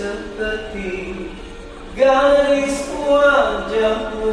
seperti garis wajahmu.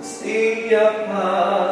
See your my